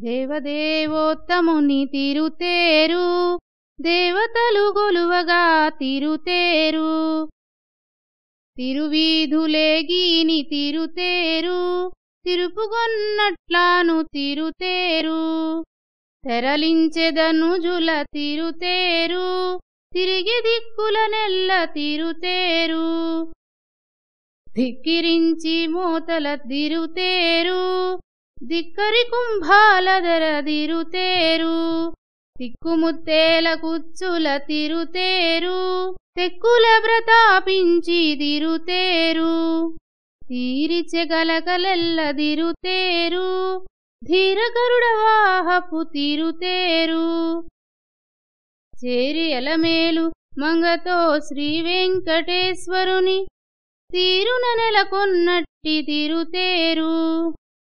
దేవదేవోత్తముని తిరుతేరు దేవతలు గొలువగా తిరుతేరు. తిరువీధులేగీని తిరుతేరు తిరుపుగొన్నట్లాను తిరుతేరు. తెరలించెదనుజుల తిరుతేరు తిరిగి దిక్కుల నెల్ల తిరుతేరు. ధిక్కిరించి మూతల తిరుతేరు దిక్కరి కుంభాలదర తిక్కుముత్తేల కుచ్చుల తిరుతేరు తెక్కుల ప్రతాపించి దిరుతేరు తీరిచెగలకలెల్ల దిరుతేరు ధీరగరుడ వాహపు తిరుతేరు. చేరి ఎలమేలు మంగతో శ్రీ వెంకటేశ్వరుని తీరున నెలకొన్నట్టి తిరుతేరు.